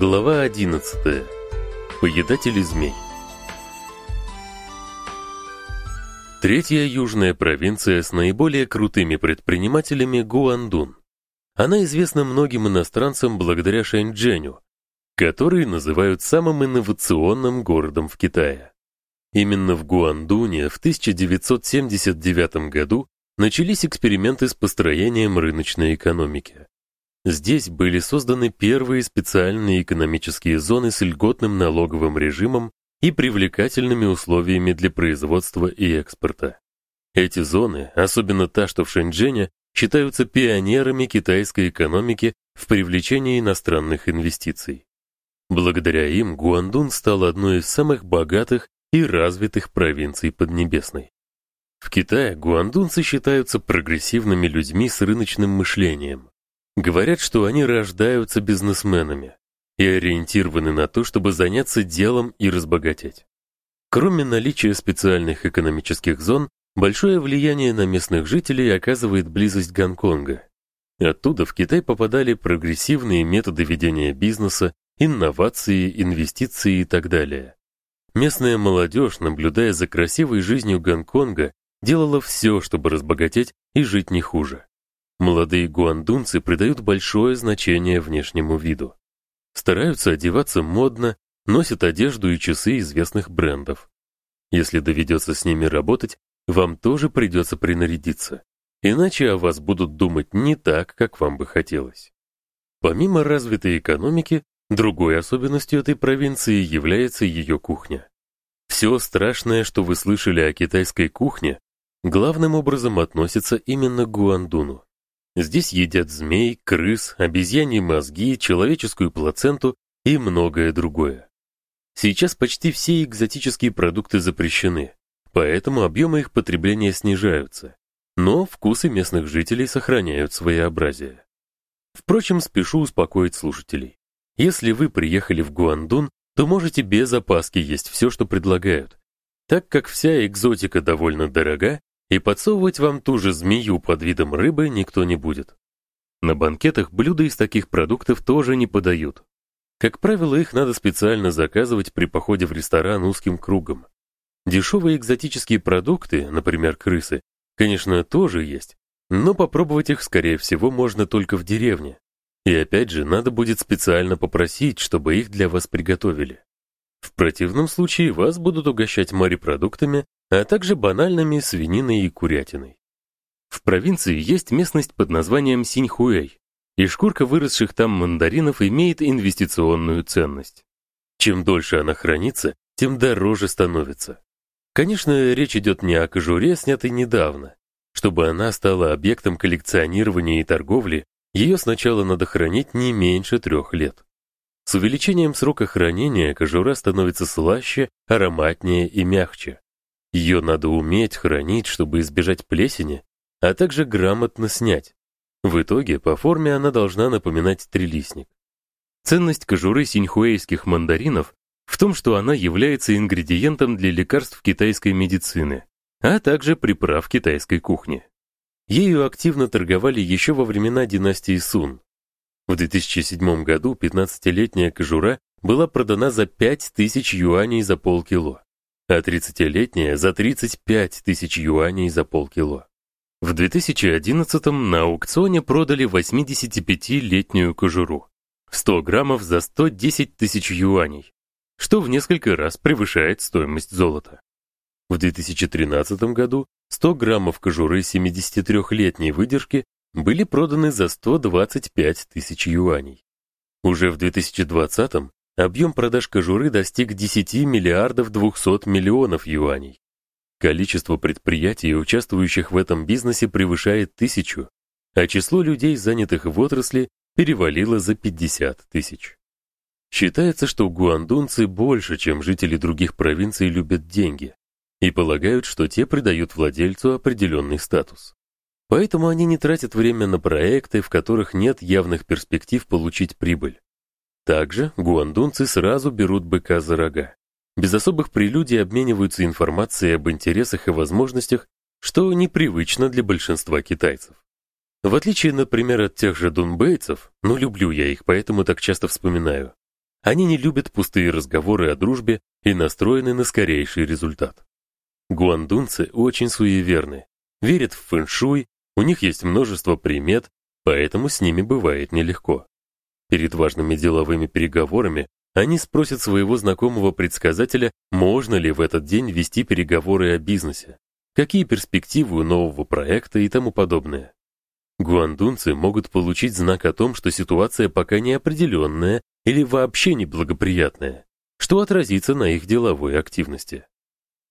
Глава 11. Поедатели змей. Третья южная провинция с наиболее крутыми предпринимателями Гуандун. Она известна многим иностранцам благодаря Шэньчжэню, который называют самым инновационным городом в Китае. Именно в Гуандуне в 1979 году начались эксперименты с построением рыночной экономики. Здесь были созданы первые специальные экономические зоны с льготным налоговым режимом и привлекательными условиями для производства и экспорта. Эти зоны, особенно та, что в Шэньчжэне, считаются пионерами китайской экономики в привлечении иностранных инвестиций. Благодаря им Гуандун стал одной из самых богатых и развитых провинций Поднебесной. В Китае гуандунцы считаются прогрессивными людьми с рыночным мышлением. Говорят, что они рождаются бизнесменами и ориентированы на то, чтобы заняться делом и разбогатеть. Кроме наличия специальных экономических зон, большое влияние на местных жителей оказывает близость Гонконга. Оттуда в Китай попадали прогрессивные методы ведения бизнеса, инновации, инвестиции и так далее. Местная молодежь, наблюдая за красивой жизнью Гонконга, делала все, чтобы разбогатеть и жить не хуже. Молодые гуандунцы придают большое значение внешнему виду. Стараются одеваться модно, носят одежду и часы известных брендов. Если доведется с ними работать, вам тоже придется принарядиться. Иначе о вас будут думать не так, как вам бы хотелось. Помимо развитой экономики, другой особенностью этой провинции является ее кухня. Все страшное, что вы слышали о китайской кухне, главным образом относится именно к Гуандуну. Здесь едят змей, крыс, обезьяньи мозги, человеческую плаценту и многое другое. Сейчас почти все экзотические продукты запрещены, поэтому объемы их потребления снижаются. Но вкусы местных жителей сохраняют своеобразие. Впрочем, спешу успокоить слушателей. Если вы приехали в Гуандун, то можете без опаски есть все, что предлагают, так как вся экзотика довольно дорога и подсовывать вам ту же змею под видом рыбы никто не будет. На банкетах блюда из таких продуктов тоже не подают. Как правило, их надо специально заказывать при походе в ресторан узким кругом. Дешевые экзотические продукты, например, крысы, конечно, тоже есть, но попробовать их, скорее всего, можно только в деревне. И опять же, надо будет специально попросить, чтобы их для вас приготовили. В противном случае вас будут угощать морепродуктами а также банальными свининой и курятиной. В провинции есть местность под названием Синьхуэй, и шкурка выросших там мандаринов имеет инвестиционную ценность. Чем дольше она хранится, тем дороже становится. Конечно, речь идет не о кожуре, снятой недавно. Чтобы она стала объектом коллекционирования и торговли, ее сначала надо хранить не меньше трех лет. С увеличением срока хранения кожура становится слаще, ароматнее и мягче. Ее надо уметь хранить, чтобы избежать плесени, а также грамотно снять. В итоге по форме она должна напоминать трилистник. Ценность кожуры синьхуэйских мандаринов в том, что она является ингредиентом для лекарств китайской медицины, а также приправ китайской кухни. Ею активно торговали еще во времена династии Сун. В 2007 году 15-летняя кожура была продана за 5000 юаней за полкило а 30-летняя за 35 тысяч юаней за полкило. В 2011-м на аукционе продали 85-летнюю кожуру. 100 граммов за 110 тысяч юаней, что в несколько раз превышает стоимость золота. В 2013 году 100 граммов кожуры 73-летней выдержки были проданы за 125 тысяч юаней. Уже в 2020 Объем продаж кожуры достиг 10 миллиардов 200 миллионов юаней. Количество предприятий, участвующих в этом бизнесе, превышает тысячу, а число людей, занятых в отрасли, перевалило за 50 тысяч. Считается, что гуандунцы больше, чем жители других провинций, любят деньги и полагают, что те придают владельцу определенный статус. Поэтому они не тратят время на проекты, в которых нет явных перспектив получить прибыль. Также гуандунцы сразу берут быка за рога. Без особых прелюдий обмениваются информацией об интересах и возможностях, что непривычно для большинства китайцев. В отличие, например, от тех же дунбейцев, но люблю я их, поэтому так часто вспоминаю. Они не любят пустые разговоры о дружбе и настроены на скорейший результат. Гуандунцы очень суеверны, верят в фэншуй, у них есть множество примет, поэтому с ними бывает нелегко. Перед важными деловыми переговорами они спросят своего знакомого предсказателя, можно ли в этот день вести переговоры о бизнесе, какие перспективы у нового проекта и тому подобное. Гуандунцы могут получить знак о том, что ситуация пока неопределенная или вообще неблагоприятная, что отразится на их деловой активности.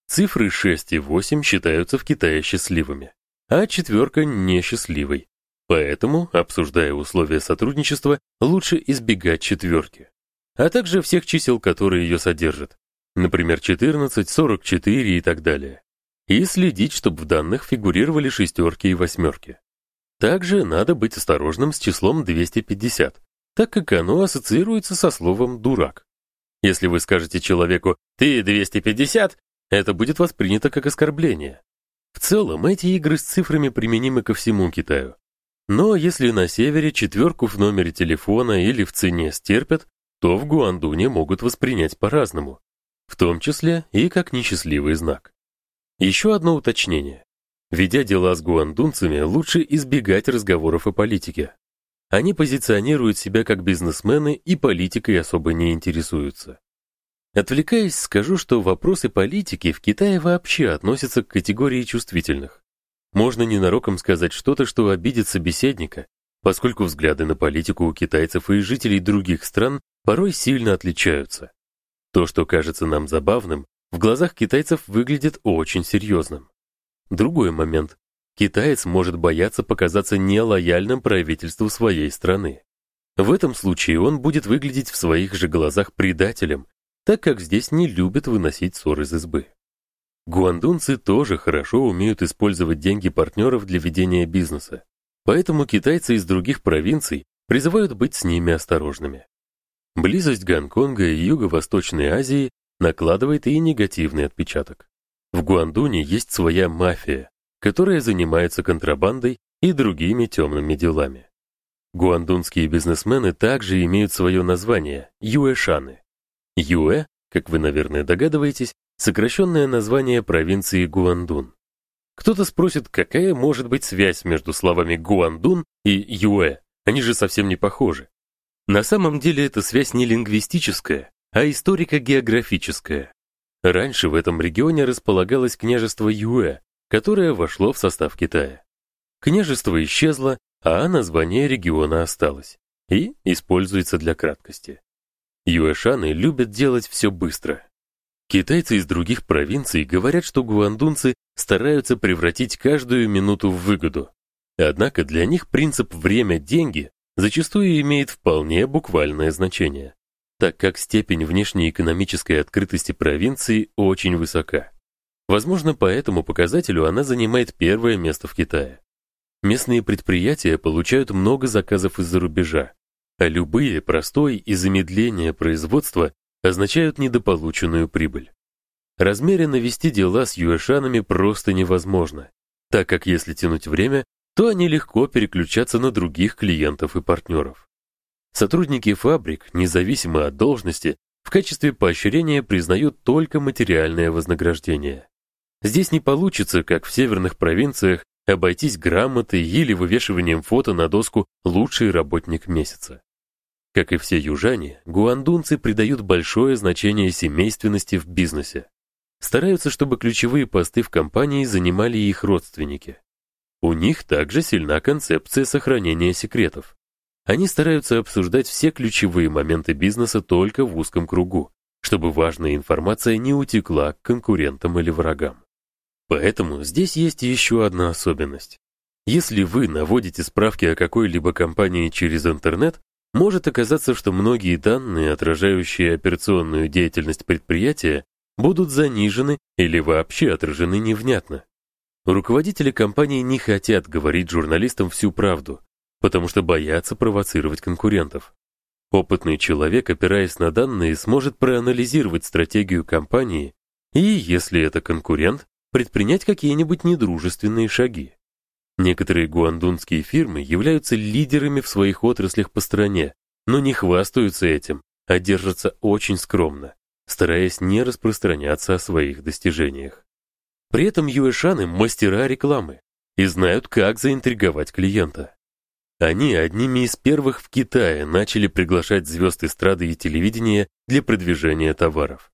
Цифры 6 и 8 считаются в Китае счастливыми, а четверка несчастливой. Поэтому, обсуждая условия сотрудничества, лучше избегать четверки, а также всех чисел, которые ее содержат. Например, 14, 44 и так далее. И следить, чтобы в данных фигурировали шестерки и восьмерки. Также надо быть осторожным с числом 250, так как оно ассоциируется со словом дурак. Если вы скажете человеку: "Ты 250", это будет воспринято как оскорбление. В целом, эти игры с цифрами применимы ко всему Китаю. Но если на севере четверку в номере телефона или в цене стерпят, то в Гуандуне могут воспринять по-разному, в том числе и как несчастливый знак. Еще одно уточнение. Ведя дела с гуандунцами, лучше избегать разговоров о политике. Они позиционируют себя как бизнесмены и политикой особо не интересуются. Отвлекаясь, скажу, что вопросы политики в Китае вообще относятся к категории чувствительных. Можно ненароком сказать что-то, что обидит собеседника, поскольку взгляды на политику у китайцев и жителей других стран порой сильно отличаются. То, что кажется нам забавным, в глазах китайцев выглядит очень серьезным. Другой момент. Китаец может бояться показаться нелояльным правительству своей страны. В этом случае он будет выглядеть в своих же глазах предателем, так как здесь не любят выносить ссор из избы. Гуандунцы тоже хорошо умеют использовать деньги партнеров для ведения бизнеса. Поэтому китайцы из других провинций призывают быть с ними осторожными. Близость Гонконга и Юго-Восточной Азии накладывает и негативный отпечаток. В Гуандуне есть своя мафия, которая занимается контрабандой и другими темными делами. Гуандунские бизнесмены также имеют свое название юэшаны. Юэ, как вы, наверное, догадываетесь, сокращенное название провинции Гуандун. Кто-то спросит, какая может быть связь между словами Гуандун и Юэ? Они же совсем не похожи. На самом деле эта связь не лингвистическая, а историко-географическая. Раньше в этом регионе располагалось княжество Юэ, которое вошло в состав Китая. Княжество исчезло, а название региона осталось и используется для краткости. Юэшаны любят делать все быстро. Китайцы из других провинций говорят, что гуандунцы стараются превратить каждую минуту в выгоду. Однако для них принцип время-деньги зачастую имеет вполне буквальное значение так как степень внешней экономической открытости провинции очень высока. Возможно, по этому показателю она занимает первое место в Китае. Местные предприятия получают много заказов из-за рубежа, а любые простой и замедление производства означают недополученную прибыль. Размеренно вести дела с юэшанами просто невозможно, так как если тянуть время, то они легко переключатся на других клиентов и партнеров. Сотрудники фабрик, независимо от должности, в качестве поощрения признают только материальное вознаграждение. Здесь не получится, как в северных провинциях, обойтись грамотой или вывешиванием фото на доску лучший работник месяца. Как и все южане, гуандунцы придают большое значение семейственности в бизнесе. Стараются, чтобы ключевые посты в компании занимали их родственники. У них также сильна концепция сохранения секретов. Они стараются обсуждать все ключевые моменты бизнеса только в узком кругу, чтобы важная информация не утекла к конкурентам или врагам. Поэтому здесь есть еще одна особенность. Если вы наводите справки о какой-либо компании через интернет, может оказаться, что многие данные, отражающие операционную деятельность предприятия, будут занижены или вообще отражены невнятно. Руководители компании не хотят говорить журналистам всю правду, потому что боятся провоцировать конкурентов. Опытный человек, опираясь на данные, сможет проанализировать стратегию компании и, если это конкурент, предпринять какие-нибудь недружественные шаги. Некоторые гуандунские фирмы являются лидерами в своих отраслях по стране, но не хвастаются этим, а держатся очень скромно, стараясь не распространяться о своих достижениях. При этом юэшаны мастера рекламы и знают, как заинтриговать клиента. Они одними из первых в Китае начали приглашать звезд эстрады и телевидения для продвижения товаров.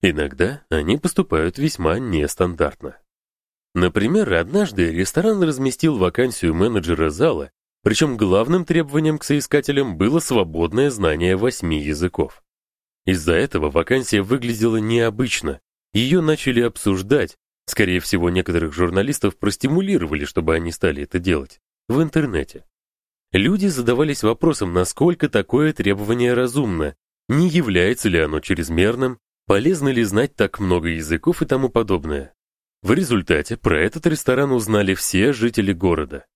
Иногда они поступают весьма нестандартно. Например, однажды ресторан разместил вакансию менеджера зала, причем главным требованием к соискателям было свободное знание восьми языков. Из-за этого вакансия выглядела необычно. Ее начали обсуждать. Скорее всего, некоторых журналистов простимулировали, чтобы они стали это делать в интернете. Люди задавались вопросом, насколько такое требование разумно, не является ли оно чрезмерным, полезно ли знать так много языков и тому подобное. В результате про этот ресторан узнали все жители города.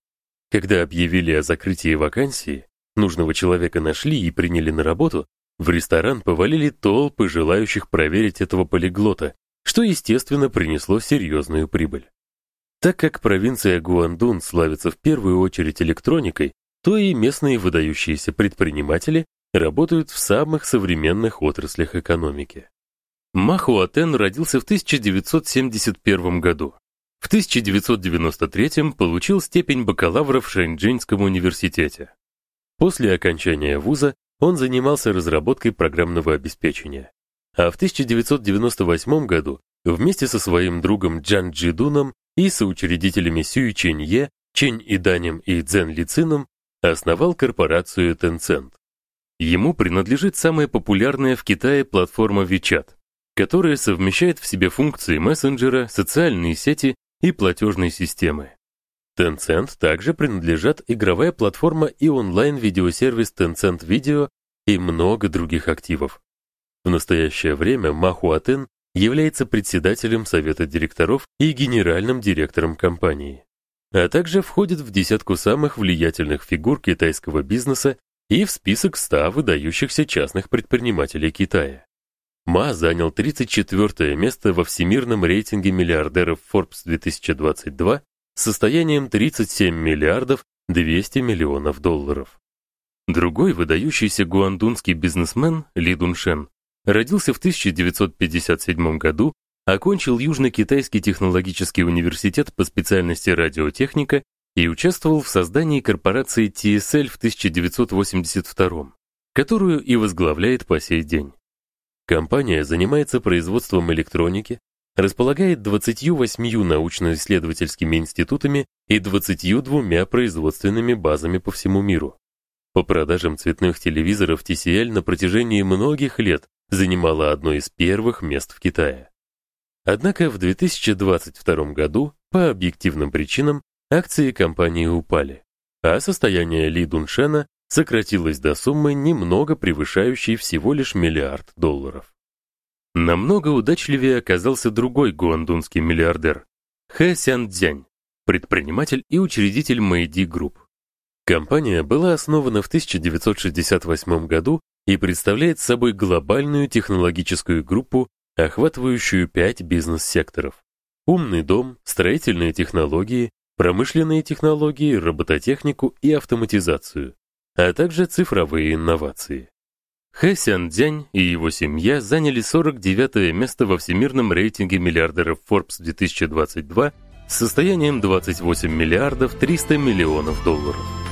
Когда объявили о закрытии вакансии, нужного человека нашли и приняли на работу, в ресторан повалили толпы желающих проверить этого полиглота, что, естественно, принесло серьезную прибыль. Так как провинция Гуандун славится в первую очередь электроникой, то и местные выдающиеся предприниматели работают в самых современных отраслях экономики. Махуатен родился в 1971 году. В 1993 получил степень бакалавра в Шэньчжэньском университете. После окончания вуза он занимался разработкой программного обеспечения. А в 1998 году вместе со своим другом Джан Джидуном и соучредителями Сюй Чэнье, Чэнь Иданем и Цзэн Лицином основал корпорацию Tencent. Ему принадлежит самая популярная в Китае платформа WeChat, которая совмещает в себе функции мессенджера, социальные сети и платежные системы. Tencent также принадлежат игровая платформа и онлайн-видеосервис Tencent Video и много других активов. В настоящее время Ма Хуатен является председателем совета директоров и генеральным директором компании а также входит в десятку самых влиятельных фигур китайского бизнеса и в список 100 выдающихся частных предпринимателей Китая. Ма занял 34 место во всемирном рейтинге миллиардеров Forbes 2022 с состоянием 37 миллиардов 200 миллионов долларов. Другой выдающийся гуандунский бизнесмен Ли Дуншен родился в 1957 году окончил Южно-Китайский технологический университет по специальности радиотехника и участвовал в создании корпорации TSL в 1982, которую и возглавляет по сей день. Компания занимается производством электроники, располагает 28 научно-исследовательскими институтами и 22 производственными базами по всему миру. По продажам цветных телевизоров TCL на протяжении многих лет занимала одно из первых мест в Китае. Однако в 2022 году по объективным причинам акции компании упали, а состояние Ли Дуншена сократилось до суммы немного превышающей всего лишь миллиард долларов. Намного удачливее оказался другой гуандунский миллиардер Хэ Сянцзянь, предприниматель и учредитель Мэйди Групп. Компания была основана в 1968 году и представляет собой глобальную технологическую группу охватывающую пять бизнес-секторов: умный дом, строительные технологии, промышленные технологии, робототехнику и автоматизацию, а также цифровые инновации. Хэ Сян-дзянь и его семья заняли 49 место во всемирном рейтинге миллиардеров Forbes 2022 с состоянием 28 миллиардов 300 миллионов долларов.